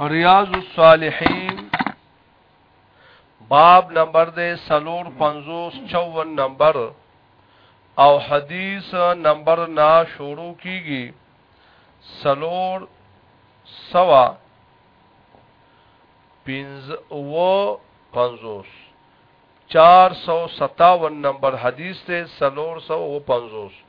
ریاض الصالحین باب نمبر دے سلور پنزوس چون نمبر او حدیث نمبر نا شروع کی گی سلور سوا پنز و پنزوس چار سو ستاون نمبر حدیث تے سلور سو و پنزوس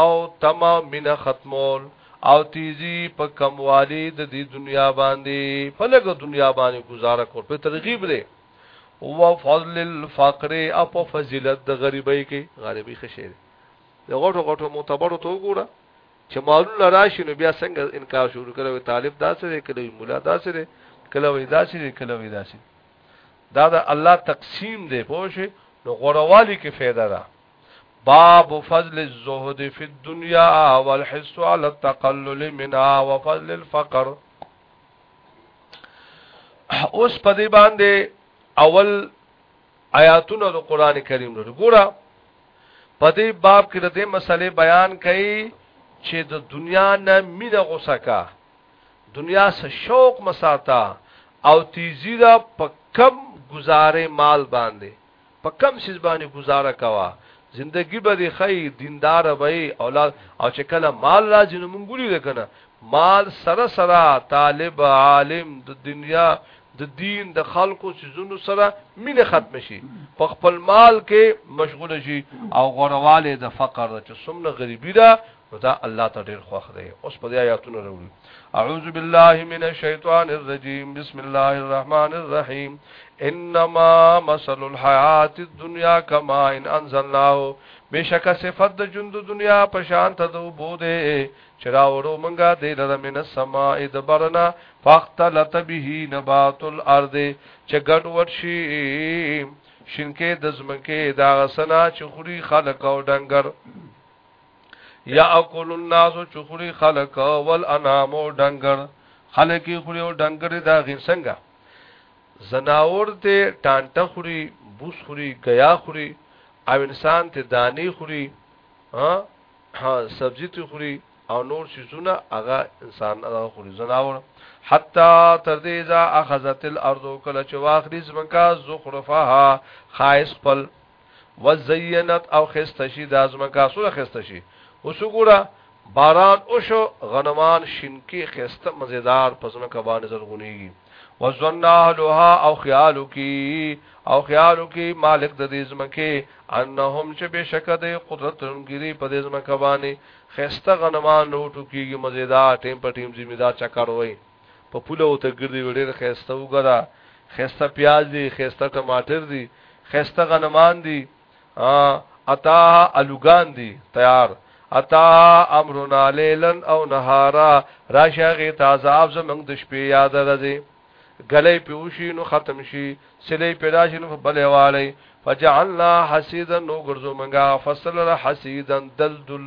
او طمع مینه ختمول او تیزی په کموالی د دې دنیا باندې په لګه دنیا باندې گزاره کول په ترغیب دی او فضل الفقر او په فضیلت د غریبۍ کې غریبي خشه دی د غټو غټو معتبرو تو ګوره چې مالونه راشي نو بیا څنګه انکار شروع کړو طالب داسې دی کله مولا داسې دی کله وې داسې دی کله وې داسې دا د الله تقسیم دی پوه شي نو غوروالي کې فایده ده باب فضل الزهد في الدنيا والحس على التقلل منها وفضل الفقر اوس په دې باندې اول آیاتونه د قران کریم لري ګوره په دې باب کې د دې مسلې بیان کړي چې د دنیا نه مینه غوسه کا دنیا سره شوق مساتا او تیزی دا په کم گزاره مال باندې په کم څیز باندې گزاره کوه زندگی به دی خی دیندار به اولاد او چې کله مال راځي نو مونږ ولې کنه مال سره سره طالب عالم د دنیا د دین د خلکو سيزونو سره مینه ختم شي په خپل مال کې مشغول شي او غورواله د فقر چې سمنه غریبی ده نو دا الله ته ډیر خوښ دی اوس په دې آیاتونو وروړي اعوذ بالله من الشیطان الرجیم بسم الله الرحمن الرحیم انما مثل الحیات الدنیا کما ان انزلناه بشک صفات د ژوند دنیا په شان ته دو بوده چراورو منګه دې لره من السماء دبرنا فاختلط به نبات الارض چې ګډ وډ شي شینکې د زمکه دا غسنا چې خوري خلک او ډنګر یا اکل الناس چخری خلق والانام او ډنګر خلق خوري او ډنګر دا غي څنګه زناور ته ټانټه خوري بوس خوري غیا خوري او انسان ته دانی خوري ها سبزی ته خوري او نور شیزونه هغه انسان هغه خوري زناور حتا تر دې ځا اخذت الارض کله چې واخلي زمکا زخرفها خایس خپل وزینت او خسته شي دا زمکا سره خسته شي اوس وګوره باران اوشو غنمان شینکی خسته مزیدار پسمه کبان زرغونیږي وزنا لها او خیالو کی او خیالو کی مالک د دې زمکه انهم چې بشک د قدرت لنګری په دې زمکه باندې خسته غنمان نو ټکیږي مزیدار ټیم په ټیم ذمہ دار چکر وای په پوله وته ګرځي ډېر خيسته وګدا خيسته پیاز دي خيسته ټماټر دي خيسته غنمان دي اتا الوګان دي تیار اتا امرنا لیلن او نهارا راشغه تعذاب زمنګ د شپې یاد راځي غلې پیوشي نو ختم شي سلې پیدا شي نو بلې والي فجعلنا حسیدا نو ګرځو منګه فصل حسیدا دلدل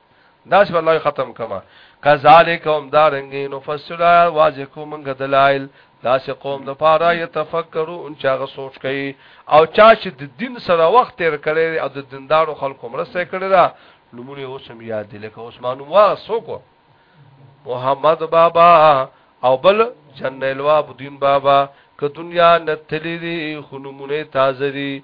دا چې الله ختم کما کذالک هم دارنګي نفصل واضح کوم غ دلایل دا چې قوم د پاره یتفکرون چې هغه سوچ کوي او چا چې د دین سره وخت تیر کړي او د دیندارو خلکو مرسته کړي دا نمونه اوس هم یاد دي لکه عثمان وا سوکو محمد بابا او بل جنلوا بدین بابا که دنیا نتلی دی خو نمونه تازه دی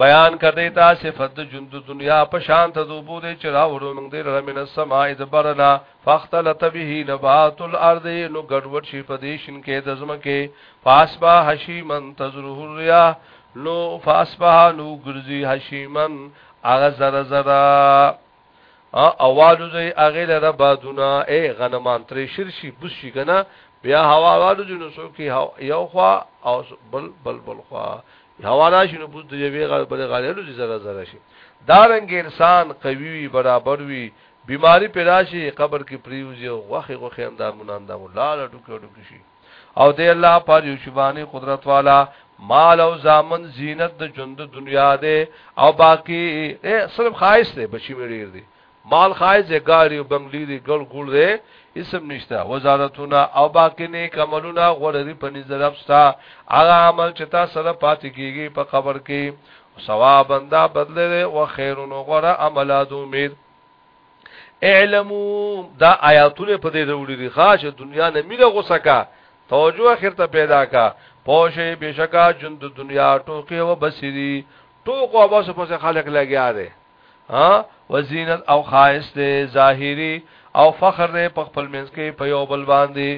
بیان کړی تا صفت جند دنیا په شان ته دوبو دې چې راوړو موږ دې رمن السماء د برنا فاختلط به نبات الارض نو ګډوډ شي په دې شین کې د زمکه فاسبا حشیمن تزره الریا نو فاسبا نو ګرځي حشیمن اغه زره زره اوالو زي اغه لره بادونه اي غنمان ترې شرشي بوس شي کنه بیا هوا والو جنو سو کې یو خوا او بل بل بل خوا هوا راشي نو بوس د یوې غړ بل غړلو دي زره زره شي دا رنګ انسان قوي وي برابر وي بیماری پیدا شي قبر کې پریوزي او غوخه غوخه اندامونه اندامو لاله ډوکه ډوکه شي او دی الله په هر یو شي باندې قدرت والا مال او زامن زینت د ژوند د دنیا دی او باقی صرف خایس دی بچی مې ډیر دی مال خایس دی ګاډي او بنگلي دی ګل ګول دی اسم نشتا وزارتونه او باقی نیک عملونه غوړري په نظر افستا هغه عمل چې تا سره پاتې کیږي په قبر کې ثواب انده بدله او خیرونو غره عملات امید اعلمو دا آیاتونه په دې وروړي دي خاص دنیا نه میره غوسه کا توجه اخر ته پیدا کا پوشه بشکا جند دنیا ټوکه و بصری ټوکو او بس په خلق لګیا دي ها وزینت او خاص دي ظاهری او فخر دي په خپل منځ کې په یو بل باندې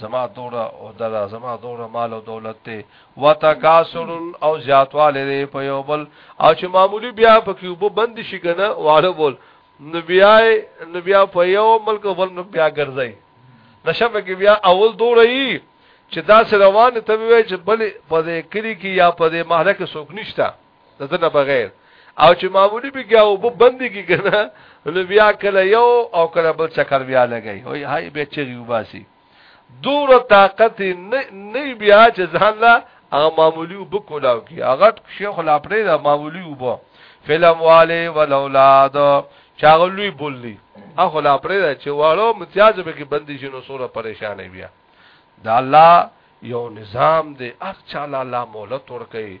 زما دوره او دلا زما دوره مال او دولت ته وتکاسر او زیاتواله دی په یو بل او چې معمولی بیا په کې وب بند شي کنه واړه بول نبیای نبیا په یو ملک او بل نبیا ګرځي نشم کې بیا اول دوره یي چې دا سره روان ته وی چې بل په دې کلی کې یا په دې محله کې څوک نشته دنه بغیر او چې معمولی به کې او بندي کې کنه نو بیا کله یو او کله بل چکر بیا لګي وای هاي به چې وباسي دور طاقت نه نه بیا چې ځان لا هغه معمولی وب کولاو کی هغه شیخ لا پرې دا معمولی وب فلم والے ولولاد چاغلوی بولی هغه لا پرې دا چې والو امتیاز به کې بندي شنو سوره پریشانې بیا دا الله یو نظام دی هر چا لا مولت ورکي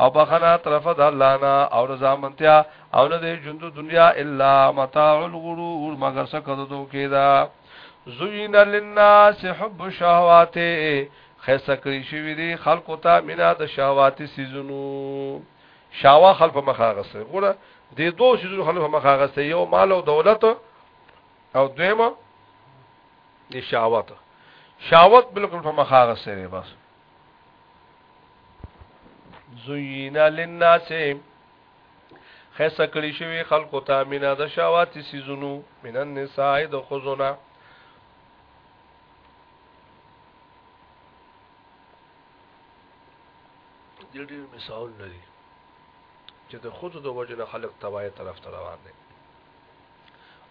او بخنا طرف د الله نه او رضامندیا او نه دی ژوند دنیا الا متاع الغرور مگر سکه دو کیدا زوین للناس حب الشهوات خیسه کړی شوی دی خلق ته مینا د شهواتي سيزونو شاوا خلق په مخه غسه ګوره د دوه سيزونو خلق په مخه غسه یو مال او دولت او دویمه د شهوات شهوت بالکل په مخه غسه بس زوینا للناس خیسه کړی شوی خلکو ته مینا د شاوات سیزونو من النساء د خزونه دې ډېر مثال لري چې د خود د وجنه خلق تبای طرف ته روان دي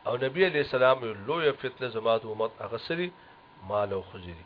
او نبی علیہ السلام لوی فتنه زماد امت اغسری مال او خزری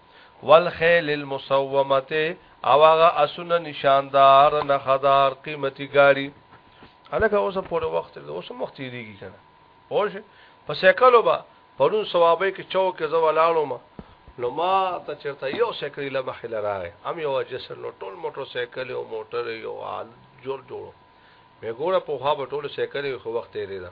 والخیل المسومت او هغه اسونه نشاندار نخدار قیمتي ګاړي الکه اوس پورې وخت دی اوس وخت تیریږي کنه اوس په سیکلو با پرون ثوابې کې چوک کې زو لاړو ما نو ما ته چرته یو سیکل له مخې لراغې ام یو جسر نو ټول موټر سیکل او موټر یو حال جوړ جوړو مې ګوره په خوا به ټول سیکل خو وخت تیرې ده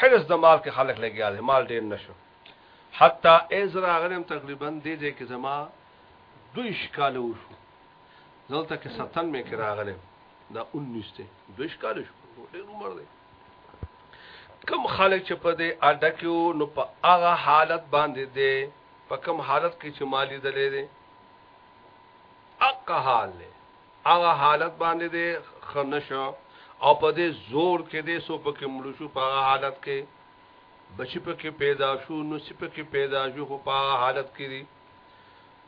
حرص د مال کې خلک لګیا دي مال ډیر نشو حتی از راغلم تقریبا دې دې کې زما دوی شکاله وشو دلته کې ستن مې کې راغلم دا 19 ته دوی شکاله شو ډیر عمر دی کم خلک چې په دې اډه کې نو په هغه حالت باندې دی په کم حالت کې چې مالی دلې دی اقه حال له هغه حالت باندې دې خنشو او په دې زور کې دې سو په کې مړ شو په هغه حالت کې بچی په کې پیدا شو نو سی په کې پیدا شو خو په هغه حالت کې دي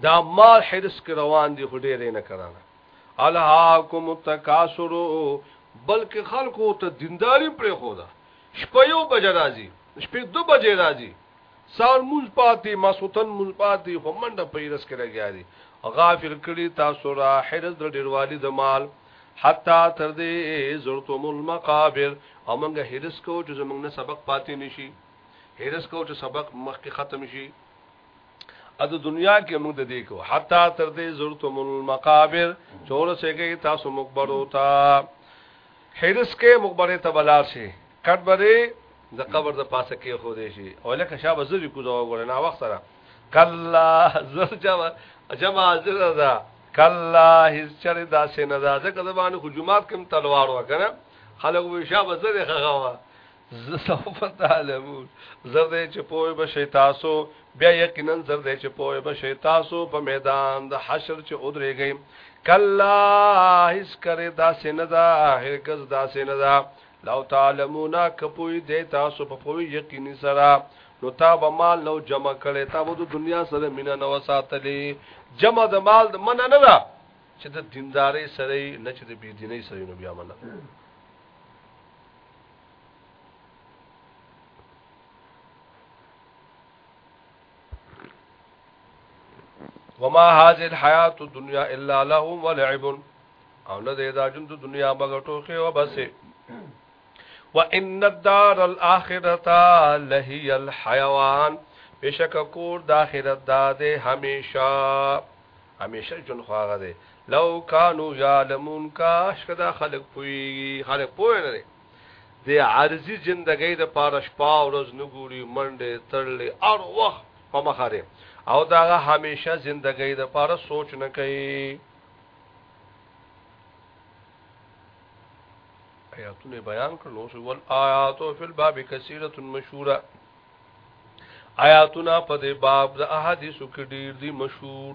دا مال حرس کې روان دي خو ډېر نه کراله الهاکم التکاسر بلکې خلکو ته دینداری پرې خو دا شپه یو بجه راځي شپې دو بجه راځي سار مونز پاتی ماسوتن مونز پاتی خو منډه په ایرس کې لګیا دي غافل کړي تاسو را حرز د ډیروالي د مال حتا تر دې زرتم المقابر او موږ هرس کو چې زموږ نه سبق پاتې نشي هرس کو چې سبق مخکې ختم شي ا د دنیا کې موږ د دې کو حتا تر دې زرتم المقابر چور سګي تاسو مقبره تا هرس کې مقبره ته بلار شي کټ بره د قبر د پاسه کې خو دې شي او لکه شابه زوی کو دا وګوره نا وخت سره کلا زر جمع جمع زر دا کلا هیڅ چر دا سینه دا ځکه زبانه خو جمعات کوم تلوار وکنه خلک وې شابه زر خغوا سوف تعلمون زر دې چې پوي به شي تاسو بیا یقینا زر دې چې پوي به شي تاسو په میدان د حشر چې ودرېږئ کلا هیڅ کرے دا سیندا هرگز دا سیندا لو تعلمون که پوهیدی تاسو په پوهی یقینی سره نو تا به مال نو جمع کړی تا به د دنیا سره مینه نه وساتلی جمع د مال د منه نه ده چې د دینداري سره نه چې د بيدینۍ سره نو بیا منه وما هذه الحياه الدنيا الا لهو ولعب او نه دی دا ژوند دنیا مګر ټوخه او بسه وان الدار الاخرته لهي الحيوان بشک کور د اخرت دا ده هميشه هميشه جون خواغه ده لو کانو یعلمون کاش کدا خلق پوي خلق پوي نه د عارضی زندګۍ د پاره شپه او ورځ نګوري منډه تړلې ار وخت په مخاره او داغه همیشه زندګۍ د پاره سوچ نه کوي آیاتونه بیان کړل او ول آیات فی الباب کثیره مشهوره آیاتونه په دې باب د احادیثو کې ډیر دي مشهور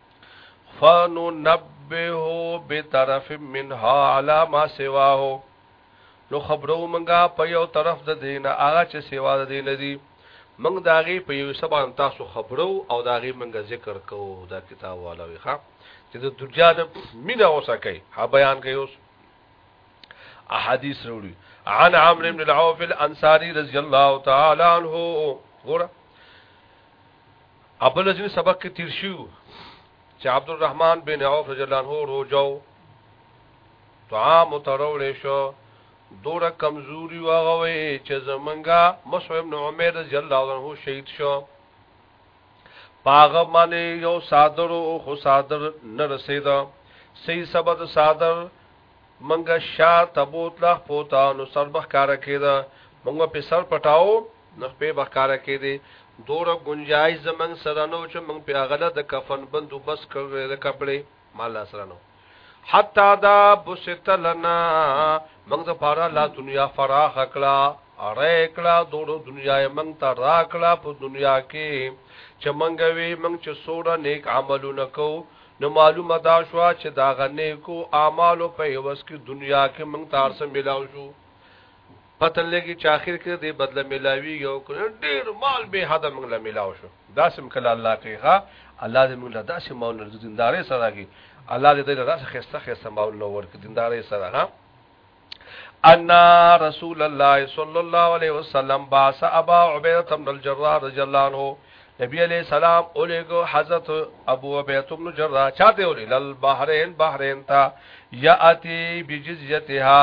فانو نبهو بطرف منها علا ما سواهو نو خبرو منګه په یو طرف د دین هغه چې سیوا د دین دی منګ داغي په یو سبان تاسو خبرو او داغي منګه ذکر کوو دا کتاب والا وی ښا چې د دنیا د مینا اوسه کوي ها بیان کوي اوس احادیث وروړي عن عمرو بن العوف الانصاري رضی الله تعالی عنه ګوره ابل ازین سبق کې تیر شو چې عبدالرحمن بن عوف رضی الله عنه روجو طعام ترول شو دوره کمزوري واغوي چې زمنګا مصعب بن عمر رضی الله عنه شهید شو پاغه باندې یو صادر او خو صادر نه رسیدا سي سبد صادر منګه شا تبوت لا پوتا نو سربخ کار کېدا منګه په سر پټاو نه په بخاره کې دي دوره گنجای زمنګ سره نو چې موږ په غله د کفن بندو بس کړل د کپڑے مال سره نو حتا دا بوست لنا موږ د پارا لا دنیا فراخ کړه اړه کړه دوره دنیا موږ ته را کړه په دنیا کې چې موږ وی موږ چې سوره نیک عملونه کو نو معلومه دا شو چې دا غنې کو اعمالو په هوس کې دنیا کې موږ تارسم بلاو شو پته لګي چې اخر کې دې بدله ملاويږي او کنه ډېر مال به حد موږ له ملاو شو داسې مکل الله کوي ها الله دې موږ له داسې مال نه دیندارې سره راګي الله دې دې داسې خسته خسته مال نو ورکړي دیندارې سره ها ان رسول الله صلی الله علیه وسلم باس ابا عبیده بن الجراح رضی الله عنه نبی علیہ السلام اولیگو حضرت ابو عبیت ابن جرہ چاہتے اولی للبحرین بحرین تا یعتی بجزیتها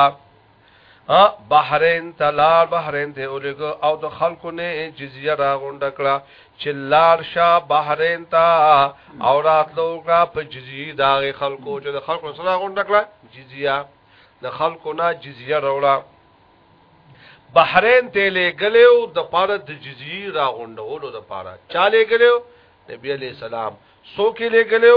ا بحرین ته لار بحرین ته اولګو او د خلکو نه جزیه را غونډ کړه چې لار شاه بحرین ته او راتلو کا په جزیه دا خلکو چې د خلکو سره غونډ کړه جزیه د خلکو نه جزیه راوړه بحرین ته لګلو د پاره د جزیه را غونډولو د پاره چا لګلو نبی علی السلام سو کې لګلو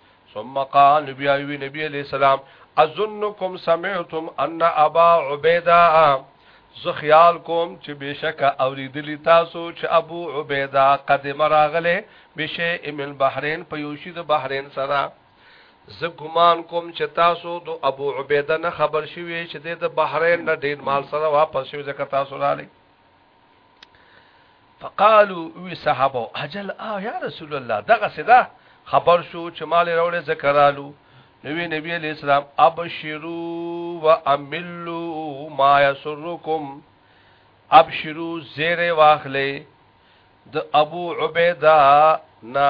ثم قال نبی ایوی نبی علیہ السلام اظنکم سمعتم ان ابا عبیدہ زه خیال کوم چې بشک اوریدلی تاسو چې ابو عبیدہ قدم راغله بشه امل بحرین په یوشي د بحرین سره زه ګمان کوم چې تاسو د ابو عبیدہ نه خبر شوي چې د بحرین نه ډیر مال سره واپس شوي ځکه تاسو رالی فقالو وی صحابه اجل اه یا رسول الله دغه سدا خبر شو چې مال راولې ذکرالو نبی نبی علیہ السلام ابشرو و املو ما یسرکم ابشرو زیر واخلې د ابو عبیده نا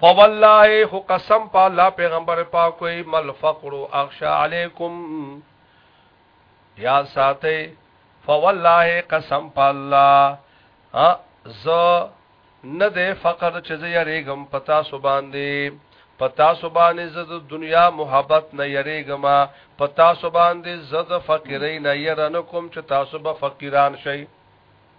فوالله خو قسم په الله پیغمبر پاک وي مل فقر اخشا علیکم یا ساتي فوالله قسم په الله ا ز نه ده فقر چې زه یریګم پتا سو باندې پتا سو باندې زه د دنیا محبت نه یریګم پتا سو باندې زه د فقیرین نه یرنکم چې تاسو به فقیران شئ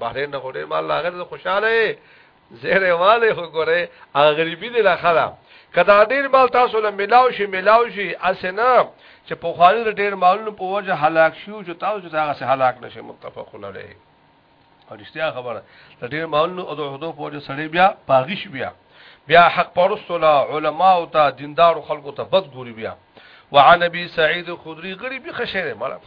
بحرین نه غوړې مال لا غیر خوشاله زیره والے خو ګوره هغه غریبي دی لا خلا کدا ډیر مال تاسو له ملاو شي ملاو شي اسنه چې په خواني ډیر مالونو په وجه هلاک شو چې تاسو چې هغه سه هلاک نشي متفقون علیه او رښتیا خبره د ډیر مالونو او د حدو په وجه سړی بیا پاغیش بیا بیا حق پرستو لا علما او ته دیندار خلکو ته بد ګوري بیا وعن ابي سعيد الخدري غريب خشره مړه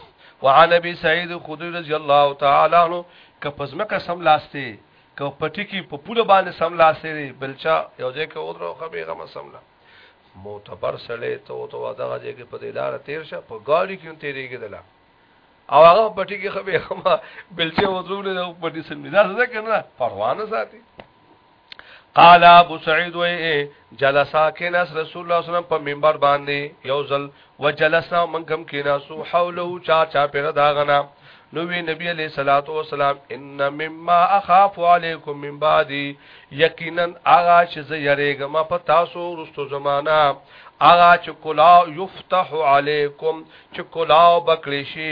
وعن ابي سعيد الخدري رضي الله تعالى عنه که پزمکه سم لاسته که پټی کې په پوله باندې سم لاسته دی بلچا یو ځای کې اودرو خبي غم سم لا معتبر سړی ته او ته دغه ځای کې په دې لار تیر شه په ګاډي کې تیرېږي دلا او هغه پټی کې خبي غم بلچا اودرو نه پټی سم نه ځکه نه پروانه ساتي قال ابو سعید وی جلسا کیناس رسول الله صلی الله علیه وسلم په منبر باندې یو ځل وجلسنا منکم کیناسو حوله چا چا پر داغنا نو وی نبی علیہ الصلات والسلام ان مما اخاف علیکم من بعدی یقینا اغا چې زه یریګم په تاسو رستو زمانہ اغا چې کلا یفتح علیکم چې کلا بکلی شي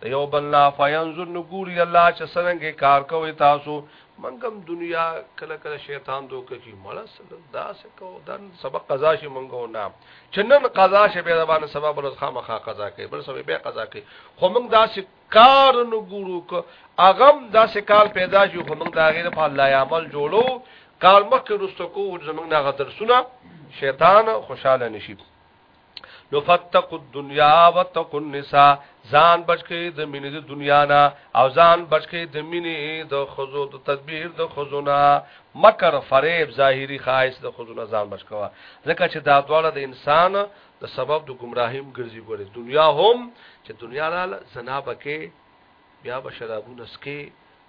د یو بل نه فینظر نګوري الله چې څنګه کار کوي تاسو منګم دنیا کله کله شیطان دوک کی مړه سره دا سکو دن سبق قضا شي منګو نه چنن قضا شي به باندې سبب ورځ خامخا قضا کوي بل سبب به قضا کوي خو موږ دا کار نګورو ک اغم دا کار پیدا شي خو موږ دا غیر په الله عمل جوړو کار مخکې رستو کو زمنګ نه غدر سنا شیطان خوشاله نشي نو فتقوا الدنيا وتقوا النساء ځان بچکی د مینې د دنیا نه او ځان بچکی د مینې د خزو د تدبیر د خزونه مکر فریب ظاهری خاص د خزونه ځان بچکوا ځکه چې دا دواړه د انسان د سبب د گمراهیم ګرځي ګوري دنیا هم چې دنیا را زنا بکې بیا به شرابونه سکي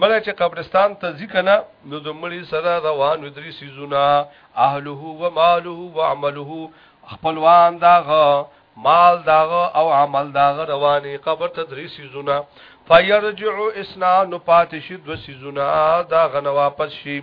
مړه چې قبرستان ته ځي کنه نو د مړي سره روان ودري سيزونه اهله و ماله و عمله خپلوان داغه مال داغه او عمل داغه رواني قبر ته دري سيزونه فيرجع اسنان پاتشد و سيزونه داغه نه واپس شي